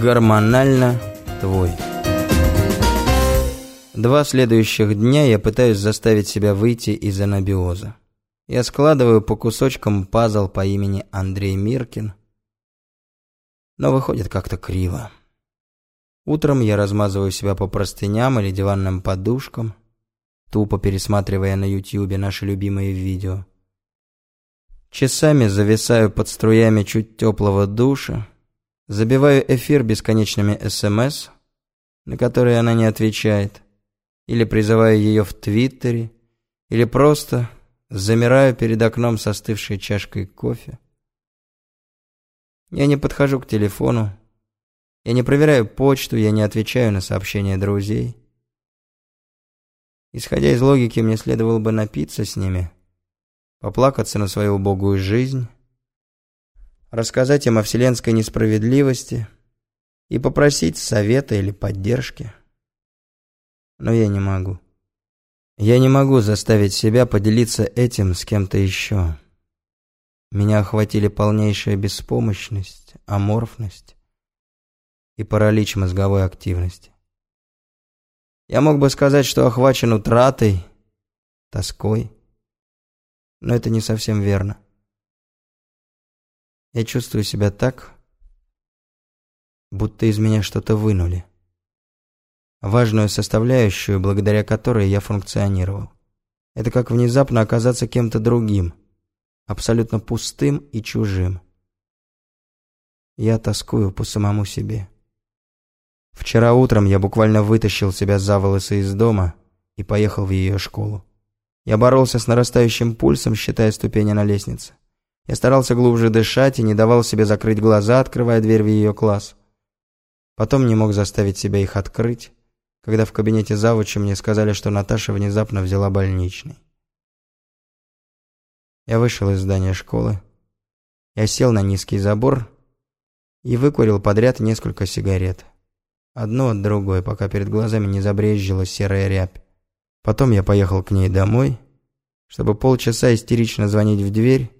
Гормонально твой. Два следующих дня я пытаюсь заставить себя выйти из анабиоза. Я складываю по кусочкам пазл по имени Андрей Миркин, но выходит как-то криво. Утром я размазываю себя по простыням или диванным подушкам, тупо пересматривая на ютьюбе наши любимые видео. Часами зависаю под струями чуть теплого душа, забиваю эфир бесконечными СМС, на которые она не отвечает, или призываю ее в Твиттере, или просто замираю перед окном с остывшей чашкой кофе. Я не подхожу к телефону, я не проверяю почту, я не отвечаю на сообщения друзей. Исходя из логики, мне следовало бы напиться с ними, поплакаться на свою убогую жизнь, рассказать им о вселенской несправедливости и попросить совета или поддержки. Но я не могу. Я не могу заставить себя поделиться этим с кем-то еще. Меня охватили полнейшая беспомощность, аморфность и паралич мозговой активности. Я мог бы сказать, что охвачен утратой, тоской, но это не совсем верно. Я чувствую себя так, будто из меня что-то вынули. Важную составляющую, благодаря которой я функционировал. Это как внезапно оказаться кем-то другим, абсолютно пустым и чужим. Я тоскую по самому себе. Вчера утром я буквально вытащил себя за волосы из дома и поехал в ее школу. Я боролся с нарастающим пульсом, считая ступени на лестнице. Я старался глубже дышать и не давал себе закрыть глаза, открывая дверь в ее класс. Потом не мог заставить себя их открыть, когда в кабинете завуча мне сказали, что Наташа внезапно взяла больничный. Я вышел из здания школы. Я сел на низкий забор и выкурил подряд несколько сигарет. Одну от другой, пока перед глазами не забрезжила серая рябь. Потом я поехал к ней домой, чтобы полчаса истерично звонить в дверь,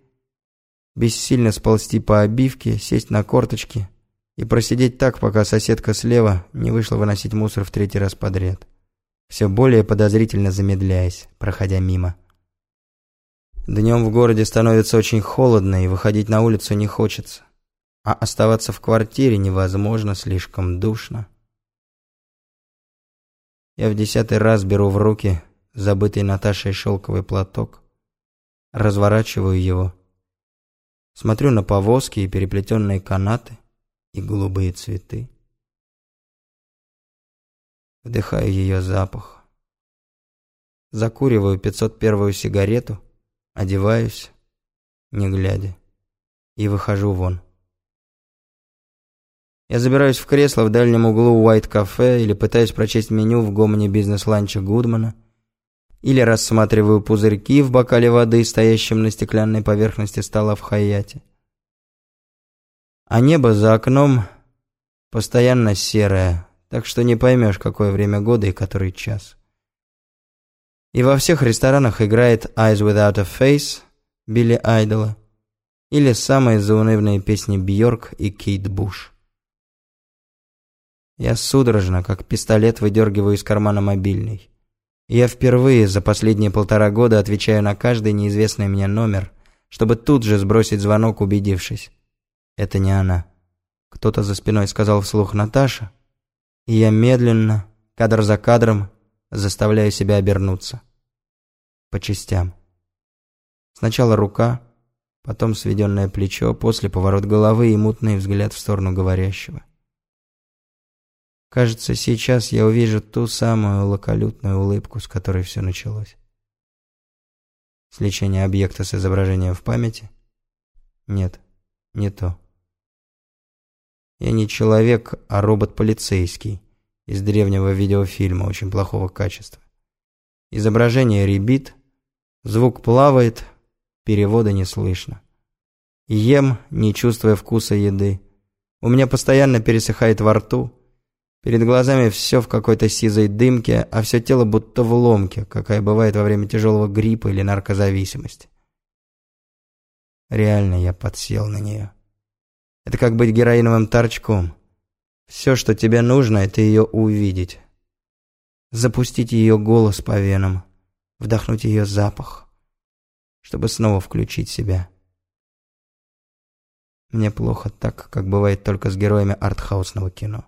бессильно сползти по обивке, сесть на корточки и просидеть так, пока соседка слева не вышла выносить мусор в третий раз подряд, все более подозрительно замедляясь, проходя мимо. Днем в городе становится очень холодно, и выходить на улицу не хочется. А оставаться в квартире невозможно, слишком душно. Я в десятый раз беру в руки забытый Наташей шелковый платок, разворачиваю его, смотрю на повозки и переплетенные канаты и голубые цветы. Вдыхаю ее запах. Закуриваю 501-ю сигарету, одеваюсь, не глядя, и выхожу вон. Я забираюсь в кресло в дальнем углу White кафе или пытаюсь прочесть меню в гомоне бизнес-ланча Гудмана, или рассматриваю пузырьки в бокале воды, стоящем на стеклянной поверхности стола в Хаяте. А небо за окном постоянно серое, так что не поймешь, какое время года и который час. И во всех ресторанах играет «Eyes Without a Face» Билли Айдола или самые заунывные песни Бьорк и Кейт Буш. Я судорожно, как пистолет, выдергиваю из кармана мобильный. Я впервые за последние полтора года отвечаю на каждый неизвестный мне номер, чтобы тут же сбросить звонок, убедившись. Это не она. Кто-то за спиной сказал вслух «Наташа», и я медленно, кадр за кадром, заставляю себя обернуться. По частям. Сначала рука, потом сведенное плечо, после поворот головы и мутный взгляд в сторону говорящего. Кажется, сейчас я увижу ту самую лаколютную улыбку, с которой все началось. Сличение объекта с изображением в памяти? Нет, не то. Я не человек, а робот-полицейский из древнего видеофильма очень плохого качества. Изображение ребит, звук плавает, перевода не слышно. Ем, не чувствуя вкуса еды. У меня постоянно пересыхает во рту, Перед глазами все в какой-то сизой дымке, а все тело будто в ломке, какая бывает во время тяжелого гриппа или наркозависимости. Реально я подсел на нее. Это как быть героиновым торчком. Все, что тебе нужно, это ее увидеть. Запустить ее голос по венам, вдохнуть ее запах, чтобы снова включить себя. Мне плохо так, как бывает только с героями артхаусного кино.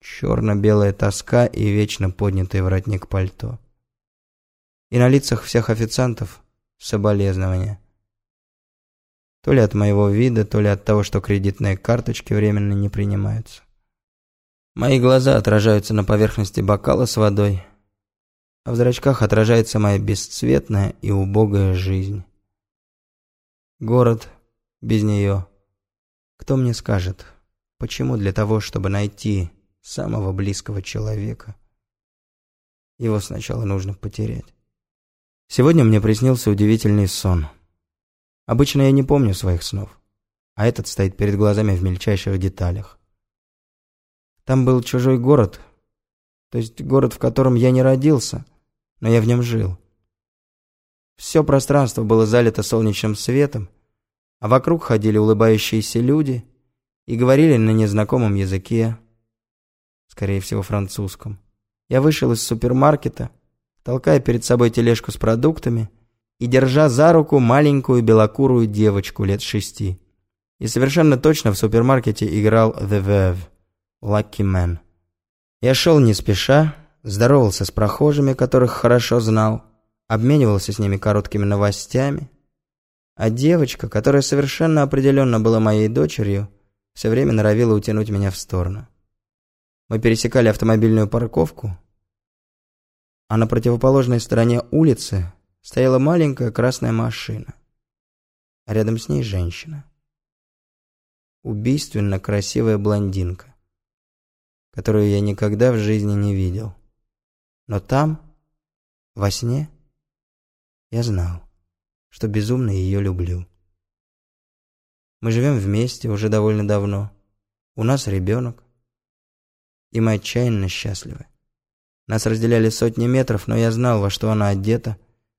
Черно-белая тоска и вечно поднятый воротник пальто. И на лицах всех официантов соболезнования. То ли от моего вида, то ли от того, что кредитные карточки временно не принимаются. Мои глаза отражаются на поверхности бокала с водой, а в зрачках отражается моя бесцветная и убогая жизнь. Город без нее. Кто мне скажет, почему для того, чтобы найти самого близкого человека, его сначала нужно потерять? Сегодня мне приснился удивительный сон. Обычно я не помню своих снов, а этот стоит перед глазами в мельчайших деталях. Там был чужой город, то есть город, в котором я не родился, но я в нем жил. Все пространство было залито солнечным светом, а вокруг ходили улыбающиеся люди и говорили на незнакомом языке, скорее всего французском. Я вышел из супермаркета, толкая перед собой тележку с продуктами и держа за руку маленькую белокурую девочку лет шести. И совершенно точно в супермаркете играл The Verve, Lucky Man. Я шел не спеша, здоровался с прохожими, которых хорошо знал, обменивался с ними короткими новостями, а девочка, которая совершенно определенно была моей дочерью, все время норовила утянуть меня в сторону. Мы пересекали автомобильную парковку, а на противоположной стороне улицы стояла маленькая красная машина. А рядом с ней женщина. Убийственно красивая блондинка, которую я никогда в жизни не видел. Но там, во сне, я знал, что безумно ее люблю. Мы живем вместе уже довольно давно. У нас ребенок. И мы отчаянно счастливы. Нас разделяли сотни метров, но я знал, во что она одета,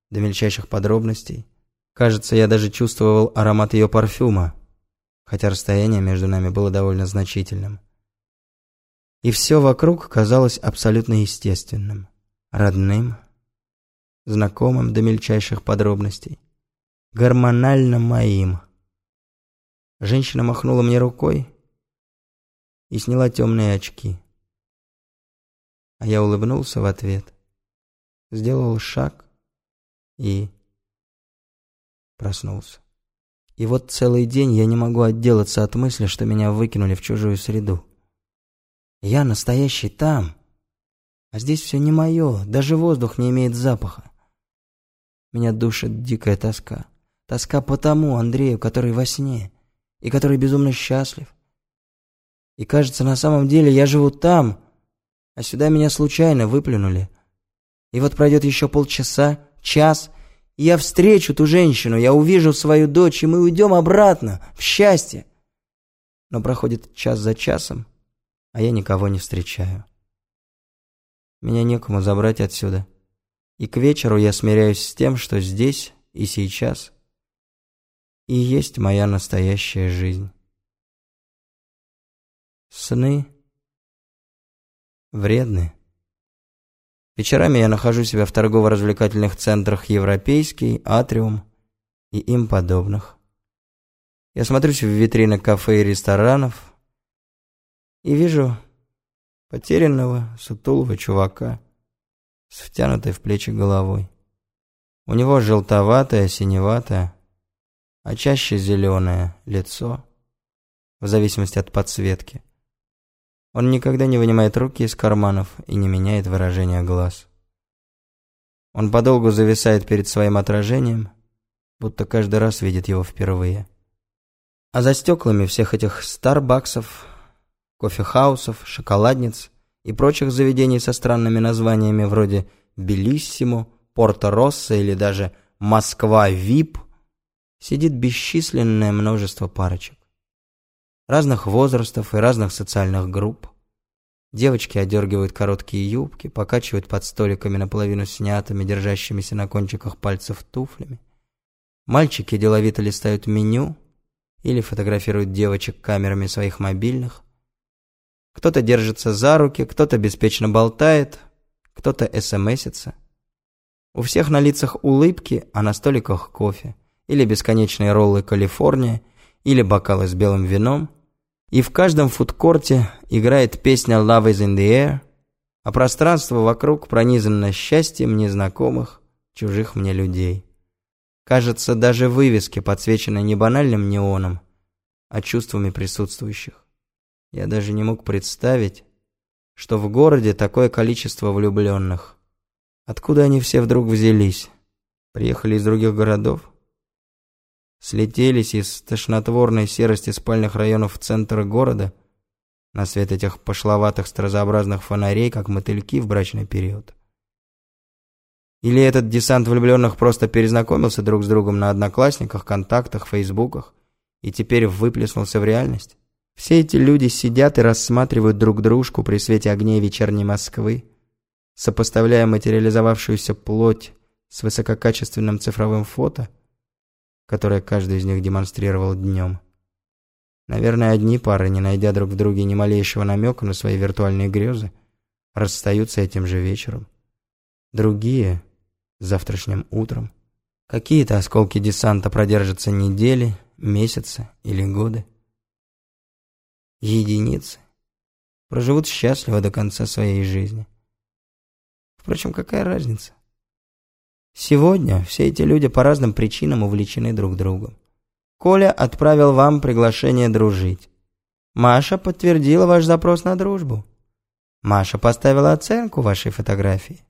до мельчайших подробностей. Кажется, я даже чувствовал аромат ее парфюма, хотя расстояние между нами было довольно значительным. И все вокруг казалось абсолютно естественным, родным, знакомым до мельчайших подробностей, гормонально моим. Женщина махнула мне рукой и сняла темные очки. А я улыбнулся в ответ, сделал шаг и проснулся. И вот целый день я не могу отделаться от мысли, что меня выкинули в чужую среду. Я настоящий там, а здесь все не мое, даже воздух не имеет запаха. Меня душит дикая тоска. Тоска по тому Андрею, который во сне, и который безумно счастлив. И кажется, на самом деле я живу там, а сюда меня случайно выплюнули. И вот пройдет еще полчаса, час, и я встречу ту женщину, я увижу свою дочь, и мы уйдем обратно, в счастье. Но проходит час за часом, а я никого не встречаю. Меня некому забрать отсюда. И к вечеру я смиряюсь с тем, что здесь и сейчас и есть моя настоящая жизнь. Сны вредны. Вечерами я нахожу себя в торгово-развлекательных центрах «Европейский», «Атриум» и им подобных. Я смотрюсь в витрины кафе и ресторанов и вижу потерянного, сутулого чувака с втянутой в плечи головой. У него желтоватое, синеватое, а чаще зеленое лицо, в зависимости от подсветки. Он никогда не вынимает руки из карманов и не меняет выражение глаз. Он подолгу зависает перед своим отражением, будто каждый раз видит его впервые. А за стеклами всех этих старбаксов, кофехаусов, шоколадниц и прочих заведений со странными названиями вроде «Белиссимо», «Порто-Росса» или даже «Москва-Вип» сидит бесчисленное множество парочек разных возрастов и разных социальных групп. Девочки одергивают короткие юбки, покачивают под столиками наполовину снятыми, держащимися на кончиках пальцев туфлями. Мальчики деловито листают меню или фотографируют девочек камерами своих мобильных. Кто-то держится за руки, кто-то беспечно болтает, кто-то смсится. У всех на лицах улыбки, а на столиках кофе. Или бесконечные роллы Калифорния, или бокалы с белым вином. И в каждом фудкорте играет песня «Love is in the air», а пространство вокруг пронизано счастьем незнакомых, чужих мне людей. Кажется, даже вывески подсвечены не банальным неоном, а чувствами присутствующих. Я даже не мог представить, что в городе такое количество влюбленных. Откуда они все вдруг взялись? Приехали из других городов? Слетелись из тошнотворной серости спальных районов в центр города на свет этих пошловатых старозаобразных фонарей, как мотыльки в брачный период? Или этот десант влюбленных просто перезнакомился друг с другом на одноклассниках, контактах, фейсбуках и теперь выплеснулся в реальность? Все эти люди сидят и рассматривают друг дружку при свете огней вечерней Москвы, сопоставляя материализовавшуюся плоть с высококачественным цифровым фото, которое каждый из них демонстрировал днем. Наверное, одни пары, не найдя друг в друге ни малейшего намека на свои виртуальные грезы, расстаются этим же вечером. Другие — завтрашним утром. Какие-то осколки десанта продержатся недели, месяцы или годы. Единицы проживут счастливо до конца своей жизни. Впрочем, какая разница? Сегодня все эти люди по разным причинам увлечены друг другом. Коля отправил вам приглашение дружить. Маша подтвердила ваш запрос на дружбу. Маша поставила оценку вашей фотографии.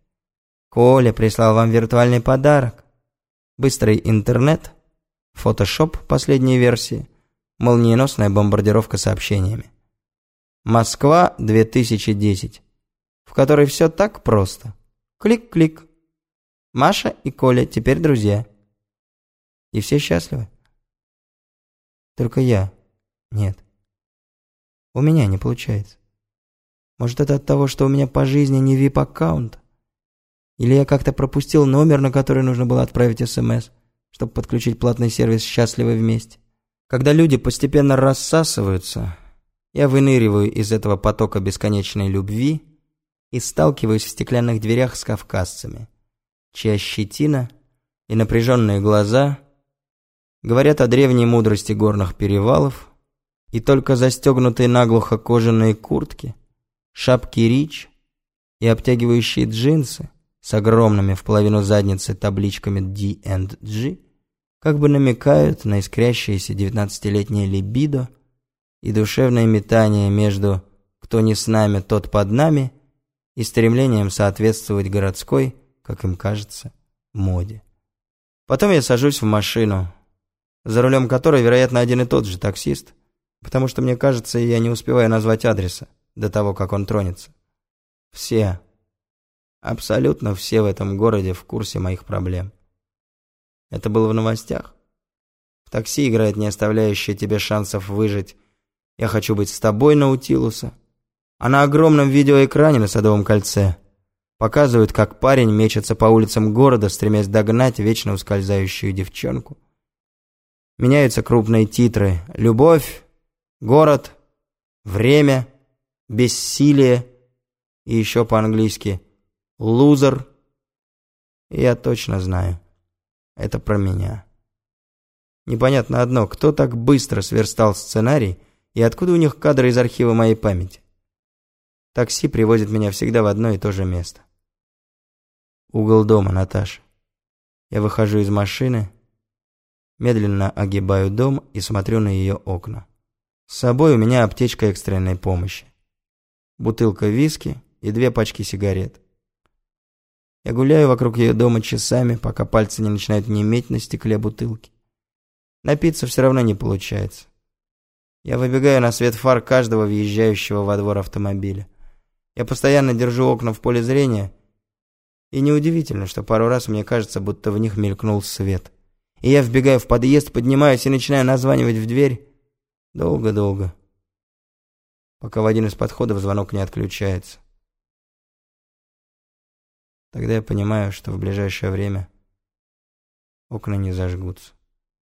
Коля прислал вам виртуальный подарок. Быстрый интернет, фотошоп последней версии, молниеносная бомбардировка сообщениями. Москва 2010, в которой все так просто. Клик-клик. Маша и Коля теперь друзья. И все счастливы. Только я. Нет. У меня не получается. Может, это от того, что у меня по жизни не VIP-аккаунт? Или я как-то пропустил номер, на который нужно было отправить СМС, чтобы подключить платный сервис «Счастливы вместе». Когда люди постепенно рассасываются, я выныриваю из этого потока бесконечной любви и сталкиваюсь в стеклянных дверях с кавказцами, чья щетина и напряженные глаза говорят о древней мудрости горных перевалов, и только застегнутые наглухо кожаные куртки, шапки рич и обтягивающие джинсы с огромными в половину задницы табличками D&G как бы намекают на искрящееся девятнадцатилетнее либидо и душевное метание между «кто не с нами, тот под нами» и стремлением соответствовать городской, как им кажется, моде. Потом я сажусь в машину, за рулем которой, вероятно, один и тот же таксист, потому что, мне кажется, я не успеваю назвать адреса до того, как он тронется. Все, абсолютно все в этом городе в курсе моих проблем. Это было в новостях. В такси играет не оставляющая тебе шансов выжить «Я хочу быть с тобой, Наутилуса», а на огромном видеоэкране на Садовом кольце показывают, как парень мечется по улицам города, стремясь догнать вечно ускользающую девчонку. Меняются крупные титры «Любовь», «Город», «Время», «Бессилие» и еще по-английски «Лузер». Я точно знаю, это про меня. Непонятно одно, кто так быстро сверстал сценарий и откуда у них кадры из архива моей памяти. Такси привозит меня всегда в одно и то же место. Угол дома, Наташа. Я выхожу из машины, медленно огибаю дом и смотрю на ее окна. С собой у меня аптечка экстренной помощи. Бутылка виски и две пачки сигарет. Я гуляю вокруг ее дома часами, пока пальцы не начинают неметь на стекле бутылки. Напиться все равно не получается. Я выбегаю на свет фар каждого въезжающего во двор автомобиля. Я постоянно держу окна в поле зрения, и неудивительно, что пару раз мне кажется, будто в них мелькнул свет. И я вбегаю в подъезд, поднимаюсь и начинаю названивать в дверь. Долго-долго. Пока в один из подходов звонок не отключается. Тогда я понимаю, что в ближайшее время окна не зажгутся.